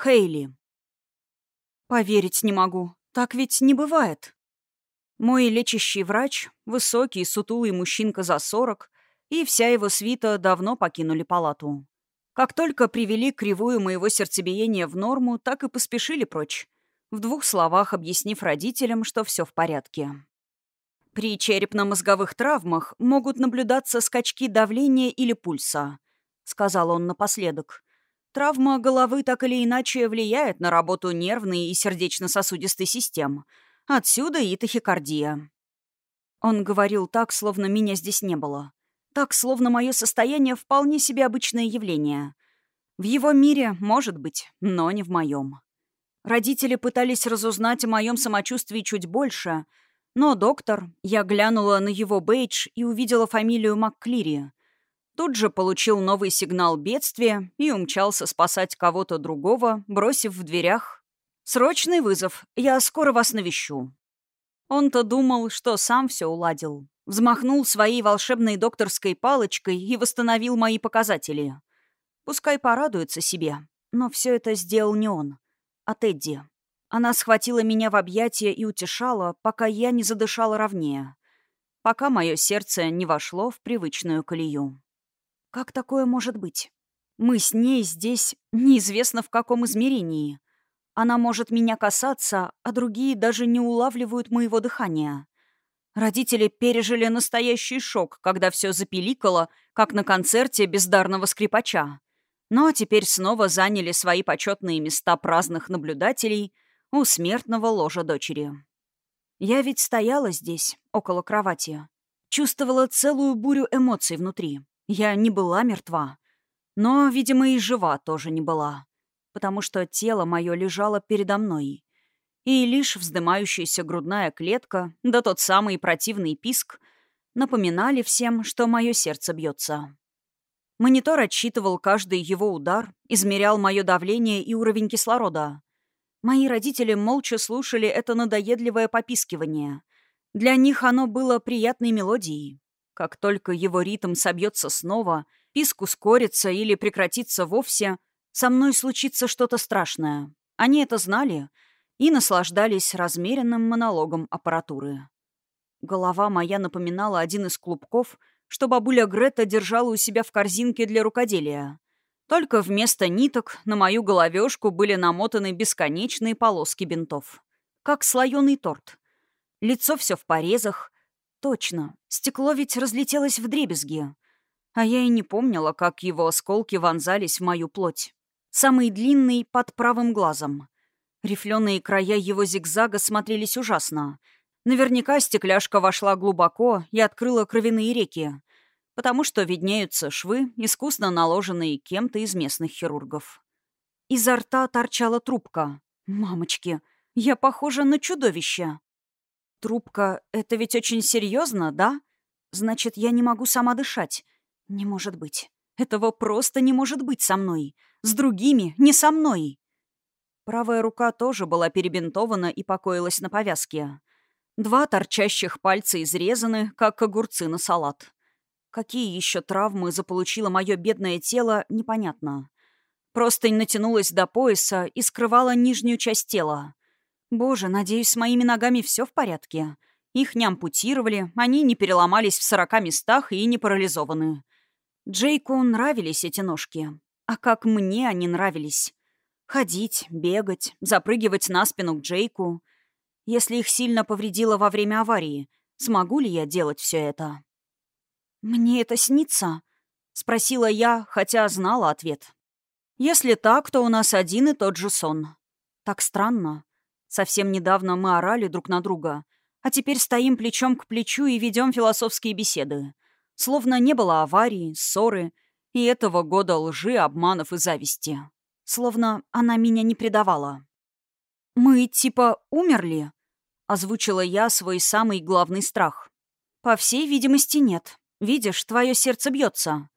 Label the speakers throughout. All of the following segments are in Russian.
Speaker 1: Хейли. Поверить не могу. Так ведь не бывает. Мой лечащий врач, высокий, сутулый мужчинка за сорок, и вся его свита давно покинули палату. Как только привели кривую моего сердцебиения в норму, так и поспешили прочь, в двух словах объяснив родителям, что все в порядке. При черепно-мозговых травмах могут наблюдаться скачки давления или пульса, сказал он напоследок. Травма головы так или иначе влияет на работу нервной и сердечно-сосудистой систем. Отсюда и тахикардия. Он говорил так, словно меня здесь не было. Так, словно мое состояние вполне себе обычное явление. В его мире, может быть, но не в моем. Родители пытались разузнать о моем самочувствии чуть больше, но доктор, я глянула на его бейдж и увидела фамилию МакКлири. Тут же получил новый сигнал бедствия и умчался спасать кого-то другого, бросив в дверях «Срочный вызов, я скоро вас навещу». Он-то думал, что сам все уладил. Взмахнул своей волшебной докторской палочкой и восстановил мои показатели. Пускай порадуется себе, но все это сделал не он, а Тедди. Она схватила меня в объятия и утешала, пока я не задышала ровнее, пока мое сердце не вошло в привычную колею. Как такое может быть? Мы с ней здесь неизвестно в каком измерении. Она может меня касаться, а другие даже не улавливают моего дыхания. Родители пережили настоящий шок, когда все запиликало, как на концерте бездарного скрипача. Но теперь снова заняли свои почетные места праздных наблюдателей у смертного ложа дочери. Я ведь стояла здесь, около кровати. Чувствовала целую бурю эмоций внутри. Я не была мертва. Но, видимо, и жива тоже не была. Потому что тело мое лежало передо мной. И лишь вздымающаяся грудная клетка, да тот самый противный писк, напоминали всем, что мое сердце бьется. Монитор отсчитывал каждый его удар, измерял мое давление и уровень кислорода. Мои родители молча слушали это надоедливое попискивание. Для них оно было приятной мелодией. Как только его ритм собьется снова, писк ускорится или прекратится вовсе, со мной случится что-то страшное. Они это знали и наслаждались размеренным монологом аппаратуры. Голова моя напоминала один из клубков, что бабуля Грета держала у себя в корзинке для рукоделия. Только вместо ниток на мою головешку были намотаны бесконечные полоски бинтов. Как слоеный торт. Лицо все в порезах, Точно, стекло ведь разлетелось в дребезги. А я и не помнила, как его осколки вонзались в мою плоть. Самый длинный — под правым глазом. Рифленые края его зигзага смотрелись ужасно. Наверняка стекляшка вошла глубоко и открыла кровяные реки, потому что виднеются швы, искусно наложенные кем-то из местных хирургов. Изо рта торчала трубка. «Мамочки, я похожа на чудовище!» Трубка — это ведь очень серьезно, да? Значит, я не могу сама дышать. Не может быть. Этого просто не может быть со мной. С другими, не со мной. Правая рука тоже была перебинтована и покоилась на повязке. Два торчащих пальца изрезаны, как огурцы на салат. Какие еще травмы заполучило мое бедное тело, непонятно. Простынь натянулась до пояса и скрывала нижнюю часть тела. Боже, надеюсь, с моими ногами все в порядке. Их не ампутировали, они не переломались в сорока местах и не парализованы. Джейку нравились эти ножки. А как мне они нравились. Ходить, бегать, запрыгивать на спину к Джейку. Если их сильно повредило во время аварии, смогу ли я делать все это? «Мне это снится?» — спросила я, хотя знала ответ. «Если так, то у нас один и тот же сон. Так странно. Совсем недавно мы орали друг на друга, а теперь стоим плечом к плечу и ведем философские беседы. Словно не было аварии, ссоры и этого года лжи, обманов и зависти. Словно она меня не предавала. «Мы, типа, умерли?» — озвучила я свой самый главный страх. «По всей видимости, нет. Видишь, твое сердце бьется».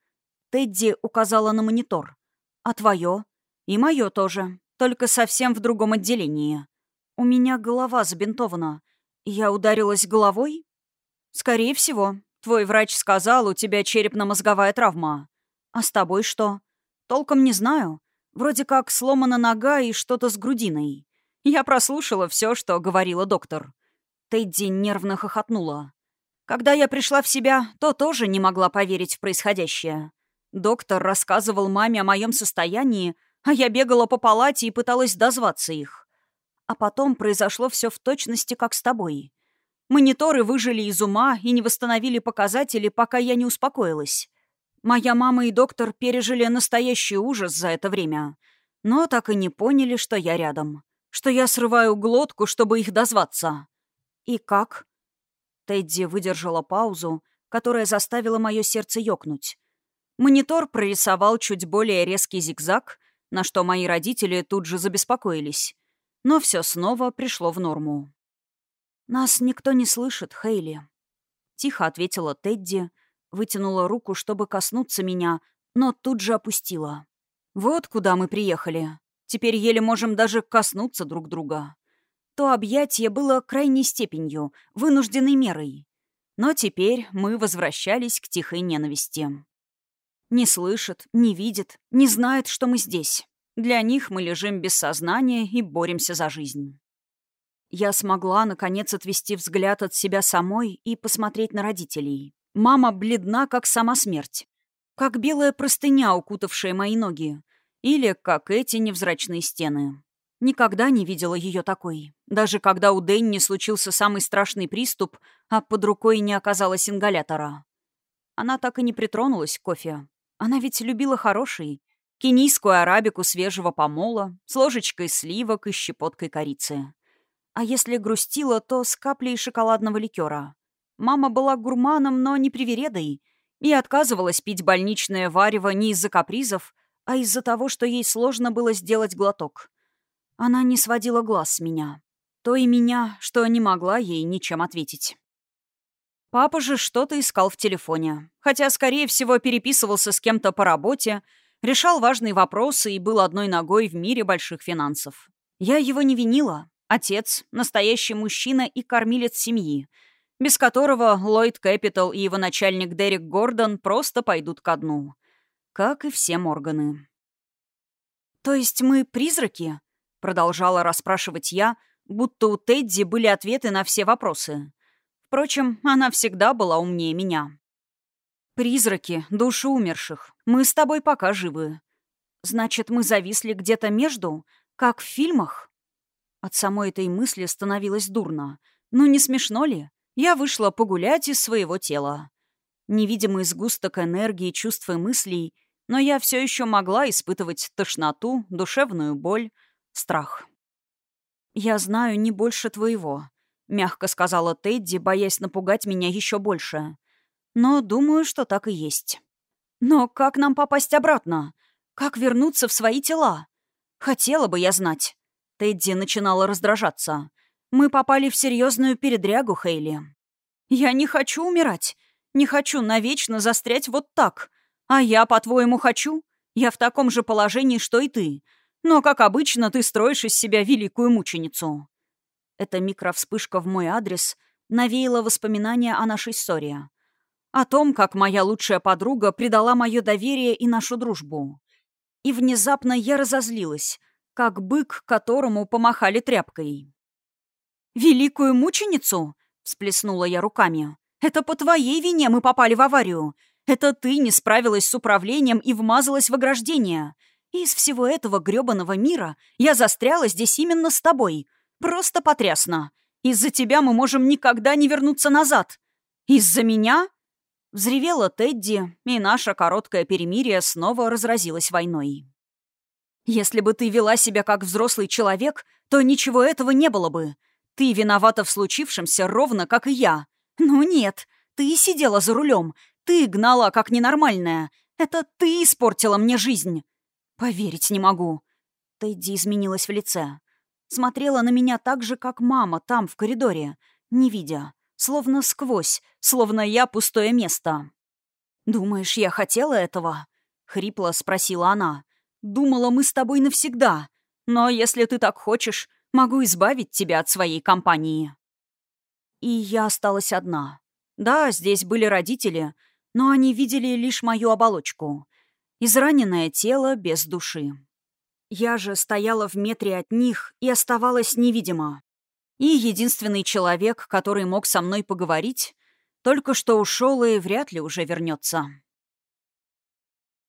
Speaker 1: Тедди указала на монитор. «А твое?» «И мое тоже, только совсем в другом отделении. У меня голова забинтована. Я ударилась головой? Скорее всего. Твой врач сказал, у тебя черепно-мозговая травма. А с тобой что? Толком не знаю. Вроде как сломана нога и что-то с грудиной. Я прослушала все, что говорила доктор. Тедди нервно хохотнула. Когда я пришла в себя, то тоже не могла поверить в происходящее. Доктор рассказывал маме о моем состоянии, а я бегала по палате и пыталась дозваться их. А потом произошло все в точности, как с тобой. Мониторы выжили из ума и не восстановили показатели, пока я не успокоилась. Моя мама и доктор пережили настоящий ужас за это время, но так и не поняли, что я рядом, что я срываю глотку, чтобы их дозваться. «И как?» Тедди выдержала паузу, которая заставила мое сердце ёкнуть. Монитор прорисовал чуть более резкий зигзаг, на что мои родители тут же забеспокоились. Но все снова пришло в норму. «Нас никто не слышит, Хейли», — тихо ответила Тедди, вытянула руку, чтобы коснуться меня, но тут же опустила. «Вот куда мы приехали. Теперь еле можем даже коснуться друг друга». То объятие было крайней степенью, вынужденной мерой. Но теперь мы возвращались к тихой ненависти. Не слышит, не видит, не знает, что мы здесь. Для них мы лежим без сознания и боремся за жизнь. Я смогла, наконец, отвести взгляд от себя самой и посмотреть на родителей. Мама бледна, как сама смерть. Как белая простыня, укутавшая мои ноги. Или как эти невзрачные стены. Никогда не видела ее такой. Даже когда у Дэнни случился самый страшный приступ, а под рукой не оказалось ингалятора. Она так и не притронулась к кофе. Она ведь любила хороший. Кенийскую арабику свежего помола, с ложечкой сливок и щепоткой корицы. А если грустила, то с каплей шоколадного ликера. Мама была гурманом, но не привередой, и отказывалась пить больничное варево не из-за капризов, а из-за того, что ей сложно было сделать глоток. Она не сводила глаз с меня. То и меня, что не могла ей ничем ответить. Папа же что-то искал в телефоне. Хотя, скорее всего, переписывался с кем-то по работе, решал важные вопросы и был одной ногой в мире больших финансов. Я его не винила. Отец — настоящий мужчина и кормилец семьи, без которого Ллойд Кэпитал и его начальник Дерек Гордон просто пойдут ко дну. Как и все Морганы. «То есть мы призраки?» — продолжала расспрашивать я, будто у Тедди были ответы на все вопросы. Впрочем, она всегда была умнее меня. «Призраки, души умерших. Мы с тобой пока живы. Значит, мы зависли где-то между, как в фильмах?» От самой этой мысли становилось дурно. Ну, не смешно ли? Я вышла погулять из своего тела. Невидимый сгусток энергии, чувств и мыслей, но я все еще могла испытывать тошноту, душевную боль, страх. «Я знаю не больше твоего», мягко сказала Тедди, боясь напугать меня еще больше. Но думаю, что так и есть. Но как нам попасть обратно? Как вернуться в свои тела? Хотела бы я знать. Тедди начинала раздражаться. Мы попали в серьезную передрягу, Хейли. Я не хочу умирать. Не хочу навечно застрять вот так. А я, по-твоему, хочу? Я в таком же положении, что и ты. Но, как обычно, ты строишь из себя великую мученицу. Эта микровспышка в мой адрес навеяла воспоминания о нашей ссоре. О том, как моя лучшая подруга предала мое доверие и нашу дружбу. И внезапно я разозлилась, как бык, которому помахали тряпкой. «Великую мученицу?» — всплеснула я руками. «Это по твоей вине мы попали в аварию. Это ты не справилась с управлением и вмазалась в ограждение. И из всего этого грёбаного мира я застряла здесь именно с тобой. Просто потрясно. Из-за тебя мы можем никогда не вернуться назад. Из-за меня?» Взревела Тедди, и наше короткое перемирие снова разразилось войной. «Если бы ты вела себя как взрослый человек, то ничего этого не было бы. Ты виновата в случившемся ровно, как и я. Ну нет, ты сидела за рулем, ты гнала как ненормальная. Это ты испортила мне жизнь. Поверить не могу». Тедди изменилась в лице смотрела на меня так же, как мама там, в коридоре, не видя, словно сквозь, словно я пустое место. «Думаешь, я хотела этого?» — хрипло спросила она. «Думала, мы с тобой навсегда. Но если ты так хочешь, могу избавить тебя от своей компании». И я осталась одна. Да, здесь были родители, но они видели лишь мою оболочку. Израненное тело без души. Я же стояла в метре от них и оставалась невидима. И единственный человек, который мог со мной поговорить, только что ушел и вряд ли уже вернется.